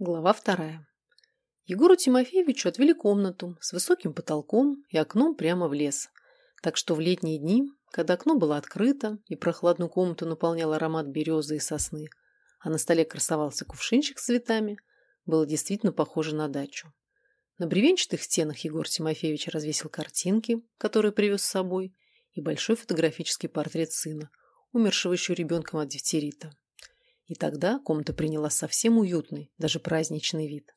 Глава вторая. Егору Тимофеевичу отвели комнату с высоким потолком и окном прямо в лес. Так что в летние дни, когда окно было открыто и прохладную комнату наполнял аромат березы и сосны, а на столе красовался кувшинчик с цветами, было действительно похоже на дачу. На бревенчатых стенах Егор Тимофеевич развесил картинки, которые привез с собой, и большой фотографический портрет сына, умершего еще ребенком от дифтерита. И тогда комната приняла совсем уютный, даже праздничный вид.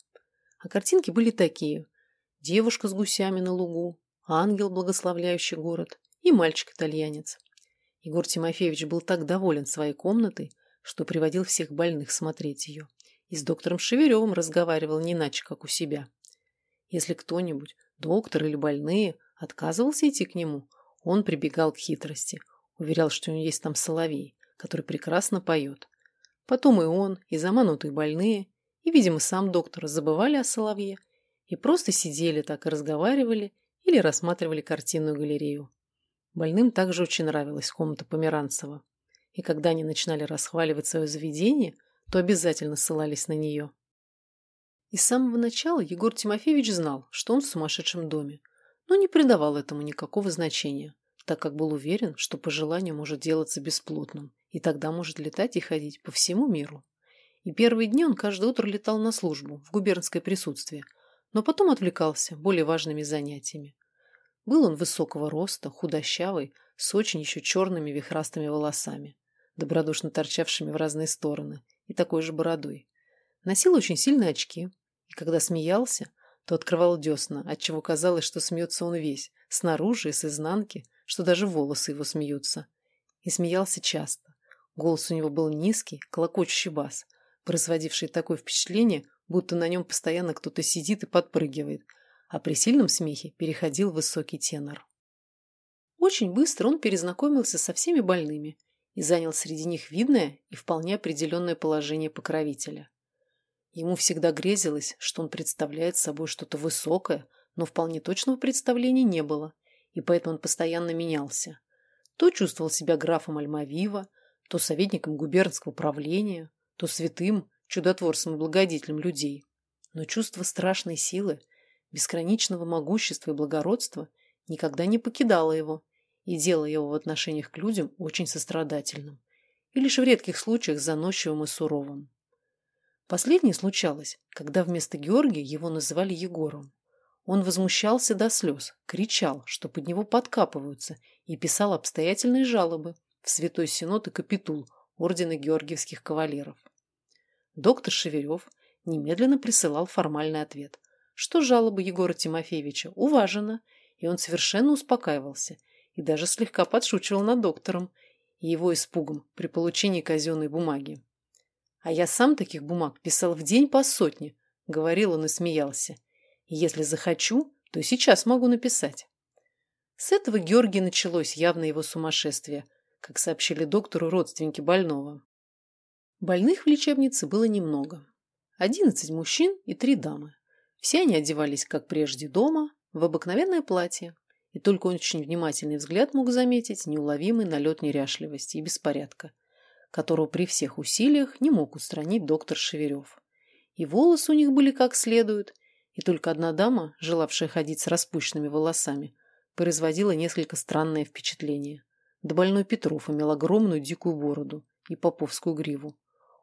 А картинки были такие. Девушка с гусями на лугу, ангел, благословляющий город, и мальчик-итальянец. Егор Тимофеевич был так доволен своей комнатой, что приводил всех больных смотреть ее. И с доктором Шеверевым разговаривал не иначе, как у себя. Если кто-нибудь, доктор или больные, отказывался идти к нему, он прибегал к хитрости, уверял, что у него есть там соловей, который прекрасно поет, Потом и он, и заманутые больные, и, видимо, сам доктор забывали о Соловье и просто сидели так и разговаривали или рассматривали картинную галерею. Больным также очень нравилась комната Померанцева. И когда они начинали расхваливать свое заведение, то обязательно ссылались на нее. И с самого начала Егор Тимофеевич знал, что он в сумасшедшем доме, но не придавал этому никакого значения, так как был уверен, что по желанию может делаться бесплотным и тогда может летать и ходить по всему миру. И первые дни он каждое утро летал на службу, в губернское присутствие, но потом отвлекался более важными занятиями. Был он высокого роста, худощавый, с очень еще черными вихрастыми волосами, добродушно торчавшими в разные стороны, и такой же бородой. Носил очень сильные очки, и когда смеялся, то открывал десна, отчего казалось, что смеется он весь, снаружи и с изнанки, что даже волосы его смеются. И смеялся часто, Голос у него был низкий, колокочущий бас, производивший такое впечатление, будто на нем постоянно кто-то сидит и подпрыгивает, а при сильном смехе переходил в высокий тенор. Очень быстро он перезнакомился со всеми больными и занял среди них видное и вполне определенное положение покровителя. Ему всегда грезилось, что он представляет собой что-то высокое, но вполне точного представления не было, и поэтому он постоянно менялся. То чувствовал себя графом Альмавива, то советником губернского правления, то святым, чудотворцем и благодетелем людей. Но чувство страшной силы, бесконечного могущества и благородства никогда не покидало его и делало его в отношениях к людям очень сострадательным и лишь в редких случаях заносчивым и суровым. Последнее случалось, когда вместо Георгия его называли Егором. Он возмущался до слез, кричал, что под него подкапываются, и писал обстоятельные жалобы, в Святой Синод и Капитул Ордена Георгиевских кавалеров. Доктор Шеверев немедленно присылал формальный ответ, что жалоба Егора Тимофеевича уважена, и он совершенно успокаивался и даже слегка подшучивал над доктором и его испугом при получении казенной бумаги. «А я сам таких бумаг писал в день по сотне», — говорил он и смеялся. «Если захочу, то сейчас могу написать». С этого Георгий началось явно его сумасшествие — как сообщили доктору родственники больного. Больных в лечебнице было немного. Одиннадцать мужчин и три дамы. Все они одевались, как прежде, дома, в обыкновенное платье, и только очень внимательный взгляд мог заметить неуловимый налет неряшливости и беспорядка, которого при всех усилиях не мог устранить доктор Шеверев. И волосы у них были как следует, и только одна дама, желавшая ходить с распущенными волосами, производила несколько странное впечатление. Да больной Петров имел огромную дикую бороду и поповскую гриву.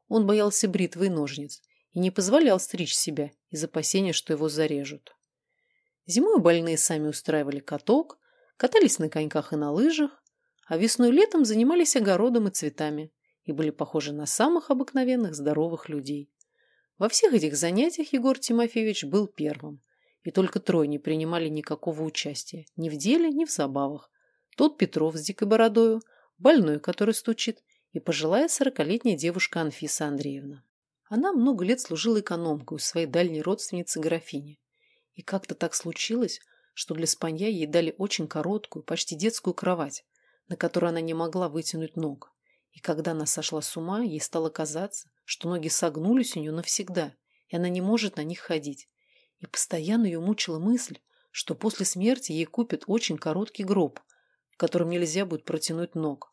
Он боялся бритвы и ножниц и не позволял стричь себя из опасения, что его зарежут. Зимой больные сами устраивали каток, катались на коньках и на лыжах, а весной и летом занимались огородом и цветами и были похожи на самых обыкновенных здоровых людей. Во всех этих занятиях Егор Тимофеевич был первым, и только трое не принимали никакого участия ни в деле, ни в забавах, Тут Петров с дикой бородою, больной, который стучит, и пожилая сорокалетняя девушка Анфиса Андреевна. Она много лет служила экономкой у своей дальней родственницы графини. И как-то так случилось, что для спанья ей дали очень короткую, почти детскую кровать, на которой она не могла вытянуть ног. И когда она сошла с ума, ей стало казаться, что ноги согнулись у нее навсегда, и она не может на них ходить. И постоянно ее мучила мысль, что после смерти ей купят очень короткий гроб – в котором нельзя будет протянуть ног.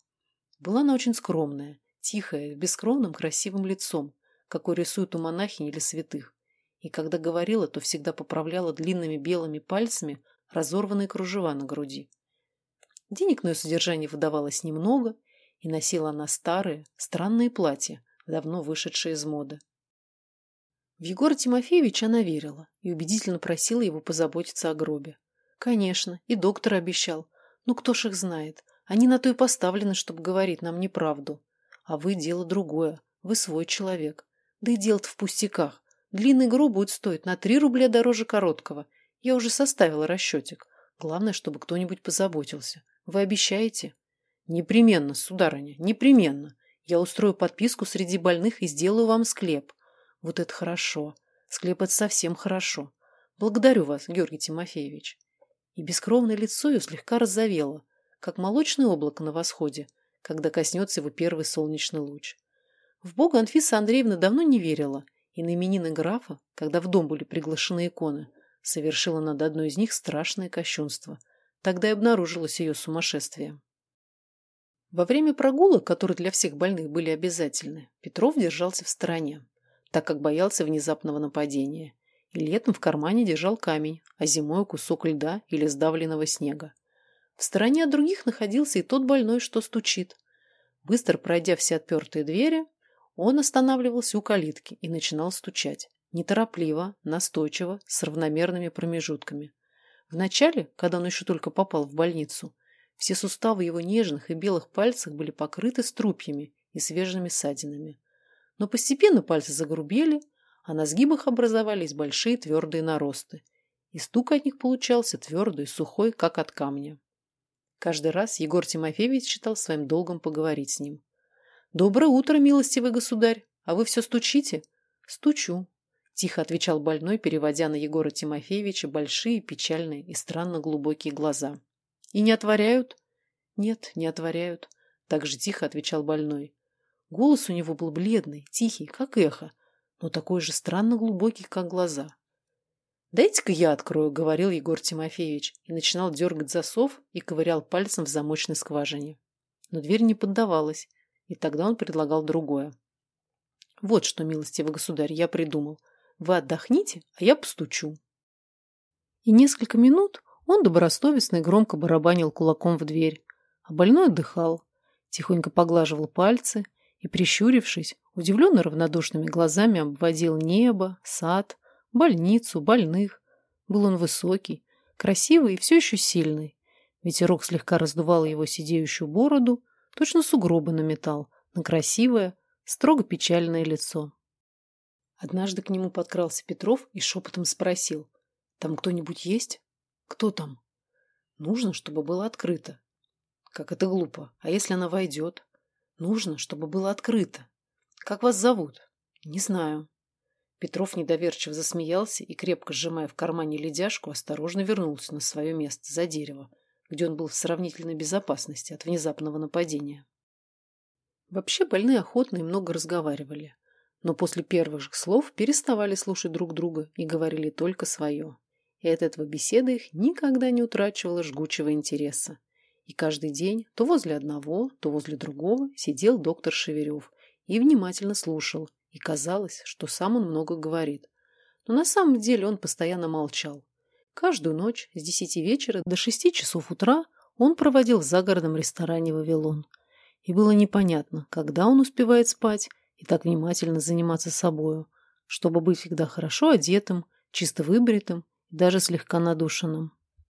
Была она очень скромная, тихая, с бескровным красивым лицом, какой рисуют у монахинь или святых. И когда говорила, то всегда поправляла длинными белыми пальцами разорванные кружева на груди. Денег на ее содержание выдавалось немного, и носила она старые, странные платья, давно вышедшие из моды. В Егора Тимофеевича она верила и убедительно просила его позаботиться о гробе. Конечно, и доктор обещал. Ну кто ж их знает? Они на то и поставлены, чтобы говорить нам неправду. А вы дело другое. Вы свой человек. Да и дело-то в пустяках. Длинный гроб будет стоить на три рубля дороже короткого. Я уже составила расчетик. Главное, чтобы кто-нибудь позаботился. Вы обещаете? Непременно, сударыня, непременно. Я устрою подписку среди больных и сделаю вам склеп. Вот это хорошо. Склеп это совсем хорошо. Благодарю вас, Георгий Тимофеевич. И бескровное лицо ее слегка разовело, как молочное облако на восходе, когда коснется его первый солнечный луч. В Бога Анфиса Андреевна давно не верила, и на именины графа, когда в дом были приглашены иконы, совершила над одной из них страшное кощунство. Тогда и обнаружилось ее сумасшествие. Во время прогулок, которые для всех больных были обязательны, Петров держался в стороне, так как боялся внезапного нападения. И летом в кармане держал камень, а зимой кусок льда или сдавленного снега. В стороне от других находился и тот больной, что стучит. Быстро пройдя все отпертые двери, он останавливался у калитки и начинал стучать. Неторопливо, настойчиво, с равномерными промежутками. Вначале, когда он еще только попал в больницу, все суставы его нежных и белых пальцев были покрыты струпьями и свежими ссадинами. Но постепенно пальцы загрубели, а на сгибах образовались большие твердые наросты, и стук от них получался твердый, сухой, как от камня. Каждый раз Егор Тимофеевич считал своим долгом поговорить с ним. «Доброе утро, милостивый государь! А вы все стучите?» «Стучу», – тихо отвечал больной, переводя на Егора Тимофеевича большие, печальные и странно глубокие глаза. И не отворяют? Нет, не отворяют. Так же тихо отвечал больной. Голос у него был бледный, тихий, как эхо, но такой же странно глубокий, как глаза. «Дайте-ка я открою», — говорил Егор Тимофеевич, и начинал дергать засов и ковырял пальцем в замочной скважине. Но дверь не поддавалась, и тогда он предлагал другое. «Вот что, милостивый государь, я придумал. Вы отдохните, а я постучу». И несколько минут он добросовестно и громко барабанил кулаком в дверь, а больной отдыхал, тихонько поглаживал пальцы и, прищурившись, удивленно равнодушными глазами обводил небо, сад, больницу, больных. Был он высокий, красивый и все еще сильный. Ветерок слегка раздувал его сидеющую бороду, точно сугробы наметал, на красивое, строго печальное лицо. Однажды к нему подкрался Петров и шепотом спросил, «Там кто-нибудь есть?» Кто там? Нужно, чтобы было открыто. Как это глупо. А если она войдет? Нужно, чтобы было открыто. Как вас зовут? Не знаю. Петров недоверчиво засмеялся и, крепко сжимая в кармане ледяшку, осторожно вернулся на свое место за дерево, где он был в сравнительной безопасности от внезапного нападения. Вообще больные охотно и много разговаривали, но после первых же слов переставали слушать друг друга и говорили только свое и от этого беседа их никогда не утрачивала жгучего интереса. И каждый день то возле одного, то возле другого сидел доктор Шеверев и внимательно слушал, и казалось, что сам он много говорит. Но на самом деле он постоянно молчал. Каждую ночь с десяти вечера до шести часов утра он проводил в загородном ресторане «Вавилон». И было непонятно, когда он успевает спать и так внимательно заниматься собою, чтобы быть всегда хорошо одетым, чисто выбритым даже слегка надушенным.